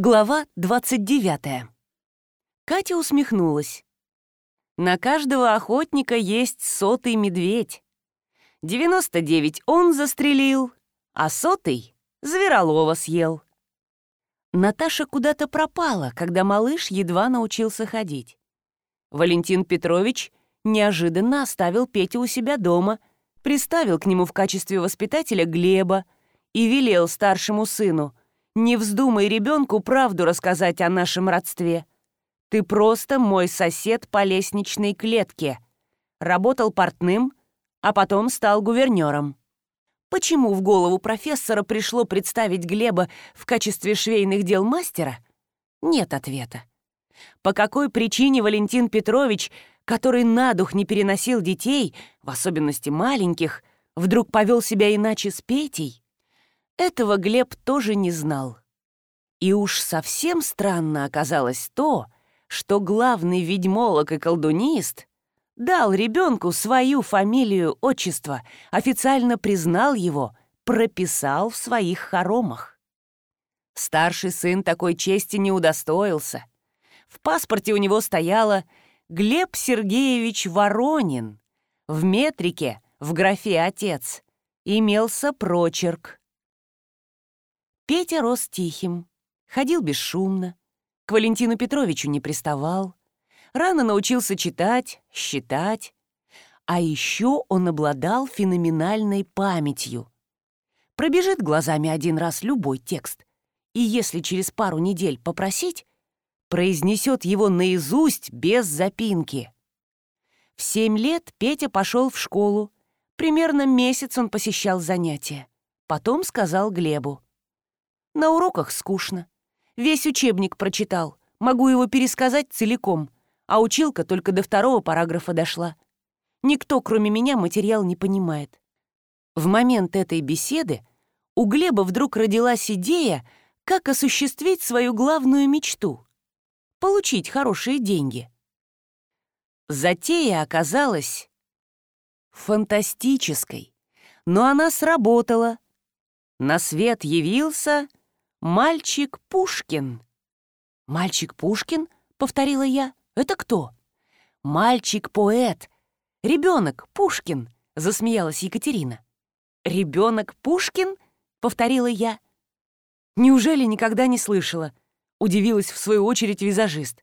Глава 29. Катя усмехнулась. На каждого охотника есть сотый медведь. 99 он застрелил, а сотый — зверолова съел. Наташа куда-то пропала, когда малыш едва научился ходить. Валентин Петрович неожиданно оставил Петю у себя дома, приставил к нему в качестве воспитателя Глеба и велел старшему сыну — не вздумай ребенку правду рассказать о нашем родстве. Ты просто мой сосед по лестничной клетке. Работал портным, а потом стал гувернером. Почему в голову профессора пришло представить Глеба в качестве швейных дел мастера? Нет ответа. По какой причине Валентин Петрович, который на дух не переносил детей, в особенности маленьких, вдруг повел себя иначе с Петей? Этого Глеб тоже не знал. И уж совсем странно оказалось то, что главный ведьмолог и колдунист дал ребенку свою фамилию, отчество, официально признал его, прописал в своих хоромах. Старший сын такой чести не удостоился. В паспорте у него стояло «Глеб Сергеевич Воронин». В метрике, в графе «Отец» имелся прочерк Петя рос тихим, ходил бесшумно, к Валентину Петровичу не приставал, рано научился читать, считать, а еще он обладал феноменальной памятью. Пробежит глазами один раз любой текст, и если через пару недель попросить, произнесет его наизусть без запинки. В семь лет Петя пошел в школу. Примерно месяц он посещал занятия. Потом сказал Глебу. На уроках скучно. Весь учебник прочитал. Могу его пересказать целиком. А училка только до второго параграфа дошла. Никто, кроме меня, материал не понимает. В момент этой беседы у Глеба вдруг родилась идея, как осуществить свою главную мечту — получить хорошие деньги. Затея оказалась фантастической, но она сработала. На свет явился «Мальчик Пушкин». «Мальчик Пушкин?» — повторила я. «Это кто?» «Мальчик-поэт. Ребенок Пушкин», — засмеялась Екатерина. «Ребенок Пушкин?» — повторила я. «Неужели никогда не слышала?» — удивилась в свою очередь визажист.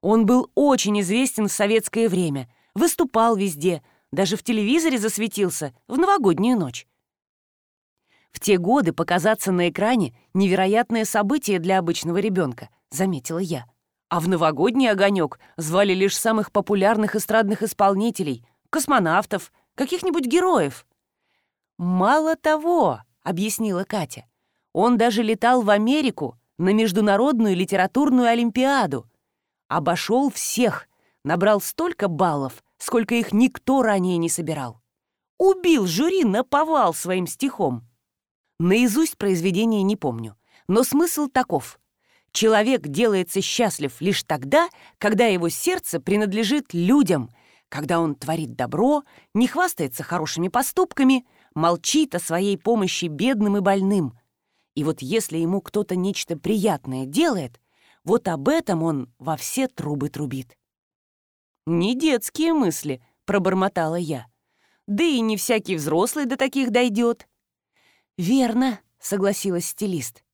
Он был очень известен в советское время, выступал везде, даже в телевизоре засветился в новогоднюю ночь. В те годы показаться на экране — невероятное событие для обычного ребенка, заметила я. А в новогодний огонек звали лишь самых популярных эстрадных исполнителей, космонавтов, каких-нибудь героев. «Мало того», — объяснила Катя, — «он даже летал в Америку на Международную литературную олимпиаду. Обошел всех, набрал столько баллов, сколько их никто ранее не собирал. Убил жюри наповал своим стихом. Наизусть произведение не помню, но смысл таков. Человек делается счастлив лишь тогда, когда его сердце принадлежит людям, когда он творит добро, не хвастается хорошими поступками, молчит о своей помощи бедным и больным. И вот если ему кто-то нечто приятное делает, вот об этом он во все трубы трубит. «Не детские мысли», — пробормотала я. «Да и не всякий взрослый до таких дойдет». «Верно», — согласилась стилист.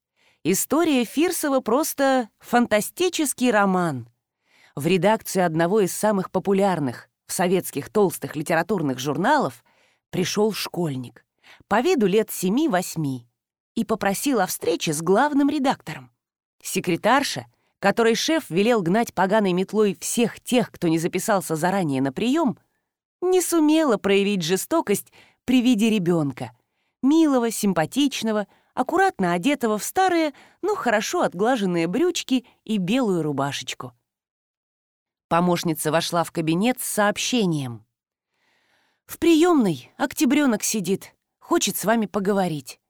«История Фирсова просто фантастический роман». В редакцию одного из самых популярных в советских толстых литературных журналов пришел школьник, по виду лет семи-восьми, и попросил о встрече с главным редактором. Секретарша, которой шеф велел гнать поганой метлой всех тех, кто не записался заранее на прием, не сумела проявить жестокость при виде ребенка — милого, симпатичного, аккуратно одетого в старые, но хорошо отглаженные брючки и белую рубашечку. Помощница вошла в кабинет с сообщением. «В приемной октябренок сидит, хочет с вами поговорить».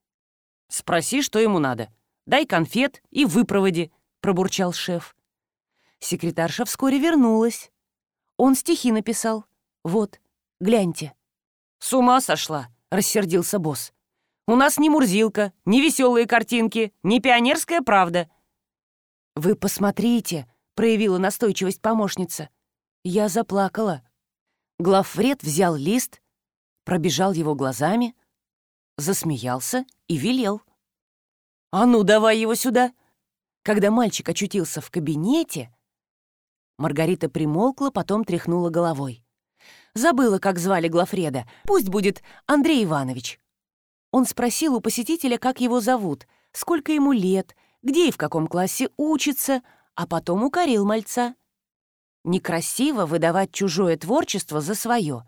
«Спроси, что ему надо. Дай конфет и выпроводи», — пробурчал шеф. Секретарша вскоре вернулась. Он стихи написал. «Вот, гляньте». «С ума сошла!» — рассердился босс. У нас не Мурзилка, не веселые картинки, не пионерская правда». «Вы посмотрите», — проявила настойчивость помощница. Я заплакала. Главфред взял лист, пробежал его глазами, засмеялся и велел. «А ну, давай его сюда!» Когда мальчик очутился в кабинете, Маргарита примолкла, потом тряхнула головой. Забыла, как звали Глафреда. Пусть будет Андрей Иванович. Он спросил у посетителя, как его зовут, сколько ему лет, где и в каком классе учится, а потом укорил мальца. Некрасиво выдавать чужое творчество за свое.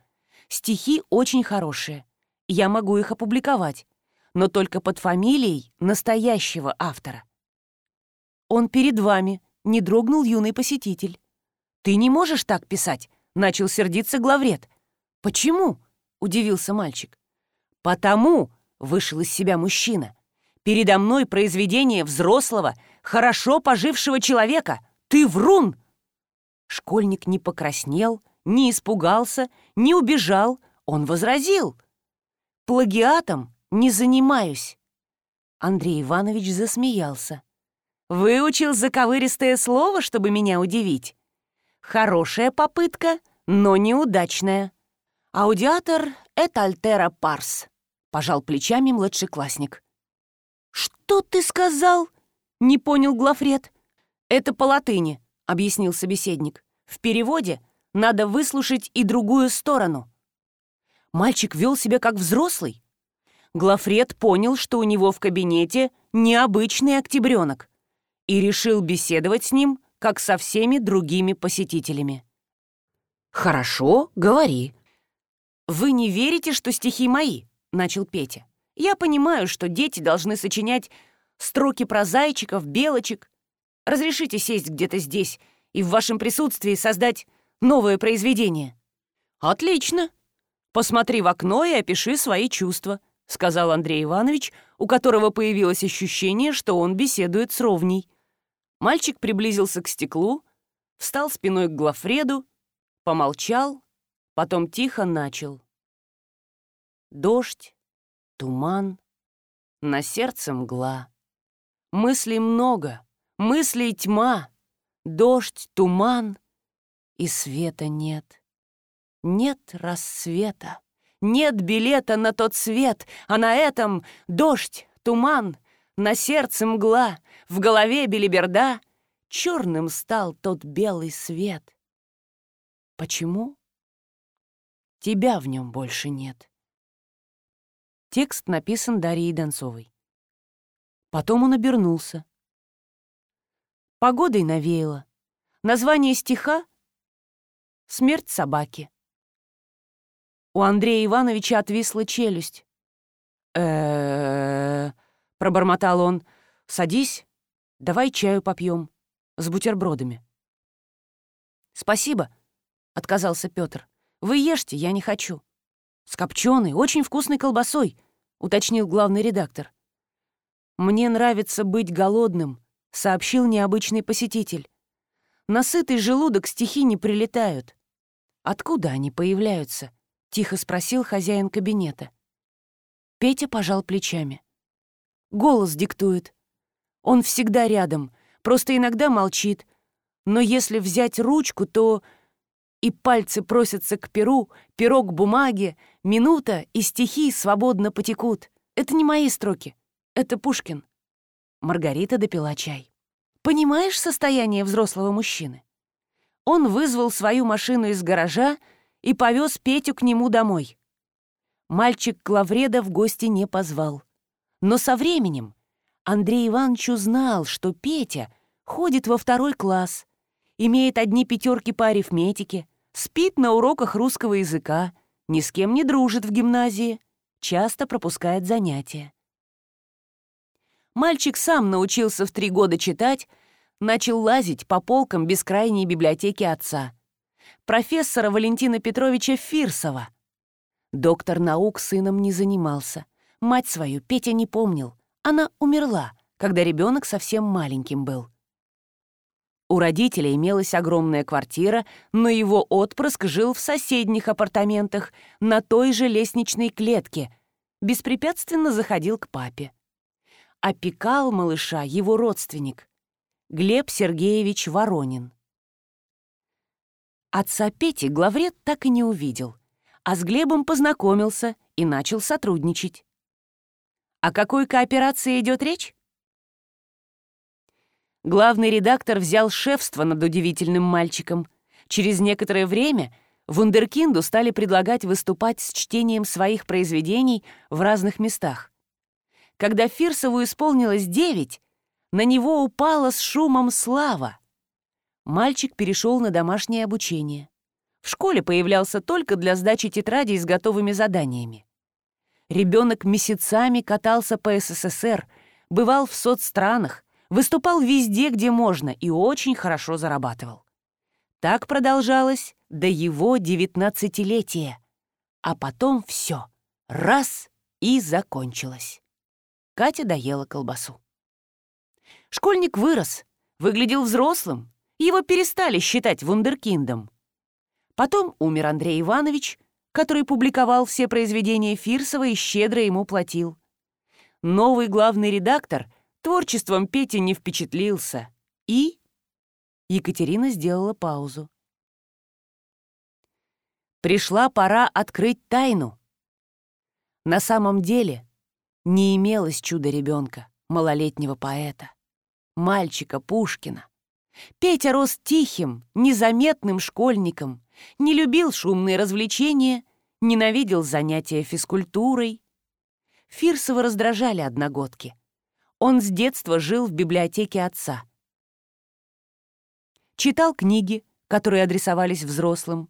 Стихи очень хорошие. Я могу их опубликовать, но только под фамилией настоящего автора. Он перед вами, не дрогнул юный посетитель. «Ты не можешь так писать», — начал сердиться главред. «Почему?» — удивился мальчик. «Потому», Вышел из себя мужчина. «Передо мной произведение взрослого, хорошо пожившего человека. Ты врун!» Школьник не покраснел, не испугался, не убежал. Он возразил. «Плагиатом не занимаюсь». Андрей Иванович засмеялся. «Выучил заковыристое слово, чтобы меня удивить. Хорошая попытка, но неудачная. Аудиатор — это альтера парс» пожал плечами младший классник. «Что ты сказал?» — не понял Глафред. «Это по латыни», — объяснил собеседник. «В переводе надо выслушать и другую сторону». Мальчик вел себя как взрослый. Глафред понял, что у него в кабинете необычный октябренок и решил беседовать с ним, как со всеми другими посетителями. «Хорошо, говори. Вы не верите, что стихи мои?» начал Петя. «Я понимаю, что дети должны сочинять строки про зайчиков, белочек. Разрешите сесть где-то здесь и в вашем присутствии создать новое произведение». «Отлично! Посмотри в окно и опиши свои чувства», — сказал Андрей Иванович, у которого появилось ощущение, что он беседует с ровней. Мальчик приблизился к стеклу, встал спиной к Глафреду, помолчал, потом тихо начал. Дождь, туман, на сердце мгла. Мыслей много, мыслей тьма, дождь, туман, и света нет. Нет рассвета, нет билета на тот свет, а на этом дождь, туман, на сердце мгла, в голове белиберда, черным стал тот белый свет. Почему? Тебя в нем больше нет. Текст написан Дарьей Донцовой. Потом он обернулся. Погодой навеяло. Название стиха — «Смерть собаки». У Андрея Ивановича отвисла челюсть. э пробормотал он. «Садись, давай чаю попьем с бутербродами». «Спасибо», — отказался Петр. «Вы ешьте, я не хочу. С копченой, очень вкусной колбасой уточнил главный редактор. «Мне нравится быть голодным», — сообщил необычный посетитель. Насытый желудок стихи не прилетают». «Откуда они появляются?» — тихо спросил хозяин кабинета. Петя пожал плечами. «Голос диктует. Он всегда рядом, просто иногда молчит. Но если взять ручку, то и пальцы просятся к перу, пирог к бумаге, минута и стихи свободно потекут. Это не мои строки, это Пушкин. Маргарита допила чай. Понимаешь состояние взрослого мужчины? Он вызвал свою машину из гаража и повез Петю к нему домой. Мальчик Клавреда в гости не позвал. Но со временем Андрей Иванович узнал, что Петя ходит во второй класс, имеет одни пятерки по арифметике, спит на уроках русского языка, ни с кем не дружит в гимназии, часто пропускает занятия. Мальчик сам научился в три года читать, начал лазить по полкам бескрайней библиотеки отца, профессора Валентина Петровича Фирсова. Доктор наук сыном не занимался. Мать свою Петя не помнил. Она умерла, когда ребенок совсем маленьким был. У родителей имелась огромная квартира, но его отпрыск жил в соседних апартаментах на той же лестничной клетке, беспрепятственно заходил к папе. Опекал малыша его родственник Глеб Сергеевич Воронин. Отца Пети главред так и не увидел, а с Глебом познакомился и начал сотрудничать. О какой кооперации идет речь? Главный редактор взял шефство над удивительным мальчиком. Через некоторое время вундеркинду стали предлагать выступать с чтением своих произведений в разных местах. Когда Фирсову исполнилось девять, на него упала с шумом слава. Мальчик перешел на домашнее обучение. В школе появлялся только для сдачи тетрадей с готовыми заданиями. Ребенок месяцами катался по СССР, бывал в соцстранах, выступал везде, где можно, и очень хорошо зарабатывал. Так продолжалось до его девятнадцатилетия. А потом все. Раз и закончилось. Катя доела колбасу. Школьник вырос, выглядел взрослым. Его перестали считать вундеркиндом. Потом умер Андрей Иванович, который публиковал все произведения Фирсова и щедро ему платил. Новый главный редактор Творчеством Пети не впечатлился. И... Екатерина сделала паузу. Пришла пора открыть тайну. На самом деле не имелось чуда ребенка, малолетнего поэта, мальчика Пушкина. Петя рос тихим, незаметным школьником, не любил шумные развлечения, ненавидел занятия физкультурой. Фирсова раздражали одногодки — он с детства жил в библиотеке отца. Читал книги, которые адресовались взрослым.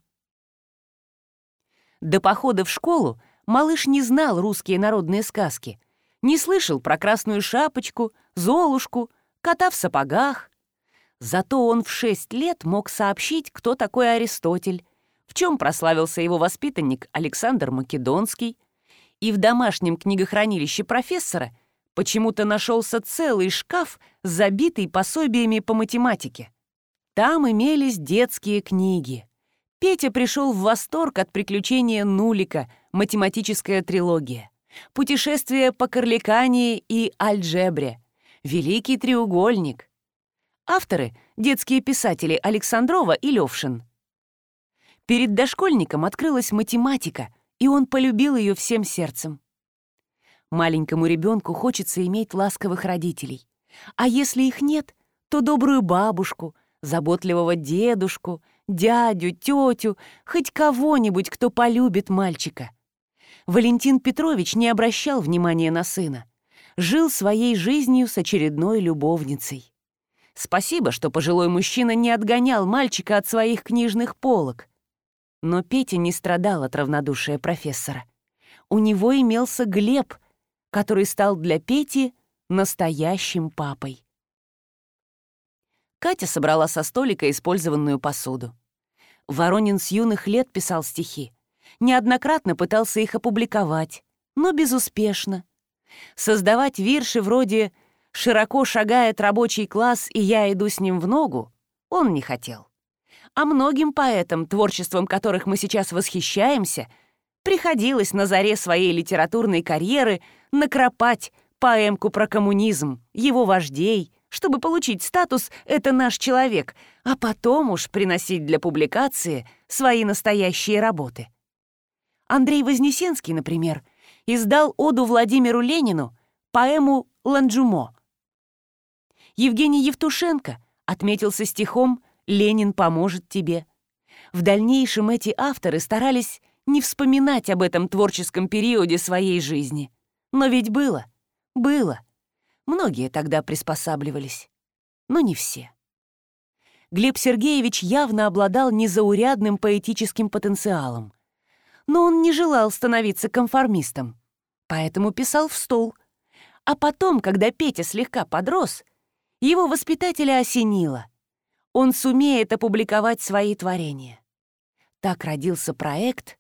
До похода в школу малыш не знал русские народные сказки, не слышал про красную шапочку, золушку, кота в сапогах. Зато он в шесть лет мог сообщить, кто такой Аристотель, в чем прославился его воспитанник Александр Македонский, и в домашнем книгохранилище профессора – почему-то нашелся целый шкаф, забитый пособиями по математике. Там имелись детские книги. Петя пришел в восторг от приключения Нулика, математическая трилогия, путешествие по Корликане и Альджебре, Великий треугольник. Авторы — детские писатели Александрова и Левшин. Перед дошкольником открылась математика, и он полюбил ее всем сердцем. Маленькому ребенку хочется иметь ласковых родителей. А если их нет, то добрую бабушку, заботливого дедушку, дядю, тетю, хоть кого-нибудь, кто полюбит мальчика. Валентин Петрович не обращал внимания на сына. Жил своей жизнью с очередной любовницей. Спасибо, что пожилой мужчина не отгонял мальчика от своих книжных полок. Но Петя не страдал от равнодушия профессора. У него имелся Глеб, который стал для Пети настоящим папой. Катя собрала со столика использованную посуду. Воронин с юных лет писал стихи. Неоднократно пытался их опубликовать, но безуспешно. Создавать вирши вроде «Широко шагает рабочий класс, и я иду с ним в ногу» он не хотел. А многим поэтам, творчеством которых мы сейчас восхищаемся — приходилось на заре своей литературной карьеры накропать поэмку про коммунизм, его вождей, чтобы получить статус «это наш человек», а потом уж приносить для публикации свои настоящие работы. Андрей Вознесенский, например, издал оду Владимиру Ленину поэму «Ланджумо». Евгений Евтушенко отметился стихом «Ленин поможет тебе». В дальнейшем эти авторы старались не вспоминать об этом творческом периоде своей жизни. Но ведь было, было. Многие тогда приспосабливались, но не все. Глеб Сергеевич явно обладал незаурядным поэтическим потенциалом. Но он не желал становиться конформистом, поэтому писал в стол. А потом, когда Петя слегка подрос, его воспитателя осенило. Он сумеет опубликовать свои творения. Так родился проект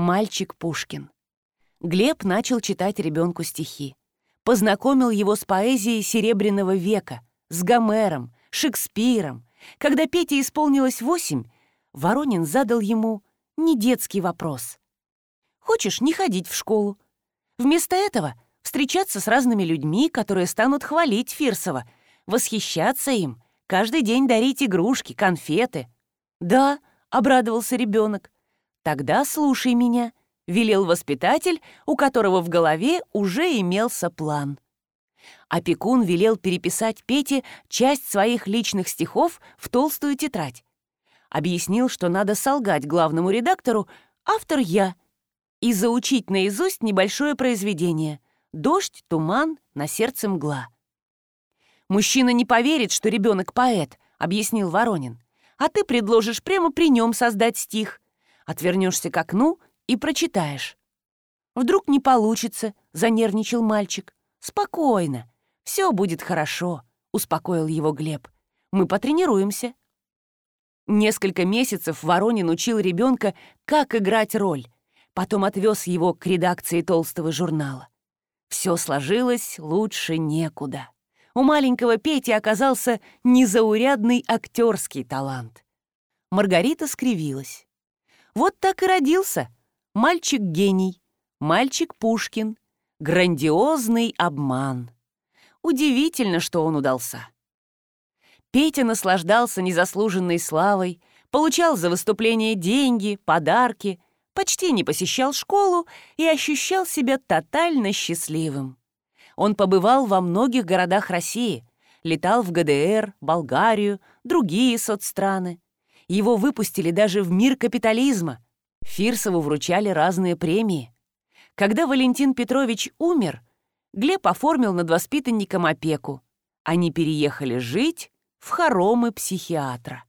мальчик Пушкин. Глеб начал читать ребенку стихи. Познакомил его с поэзией Серебряного века, с Гомером, Шекспиром. Когда Пете исполнилось восемь, Воронин задал ему не детский вопрос. «Хочешь не ходить в школу?» Вместо этого встречаться с разными людьми, которые станут хвалить Фирсова, восхищаться им, каждый день дарить игрушки, конфеты. «Да», — обрадовался ребенок, — Тогда слушай меня», — велел воспитатель, у которого в голове уже имелся план. Опекун велел переписать Пете часть своих личных стихов в толстую тетрадь. Объяснил, что надо солгать главному редактору «автор я» и заучить наизусть небольшое произведение «Дождь, туман, на сердце мгла». «Мужчина не поверит, что ребенок поэт», — объяснил Воронин. «А ты предложишь прямо при нем создать стих отвернешься к окну и прочитаешь. Вдруг не получится, занервничал мальчик. Спокойно, все будет хорошо, успокоил его Глеб. Мы потренируемся. Несколько месяцев Воронин учил ребенка, как играть роль. Потом отвез его к редакции толстого журнала. Все сложилось лучше некуда. У маленького Пети оказался незаурядный актерский талант. Маргарита скривилась. Вот так и родился. Мальчик-гений, мальчик Пушкин, грандиозный обман. Удивительно, что он удался. Петя наслаждался незаслуженной славой, получал за выступление деньги, подарки, почти не посещал школу и ощущал себя тотально счастливым. Он побывал во многих городах России, летал в ГДР, Болгарию, другие соцстраны. Его выпустили даже в мир капитализма. Фирсову вручали разные премии. Когда Валентин Петрович умер, Глеб оформил над воспитанником опеку. Они переехали жить в хоромы психиатра.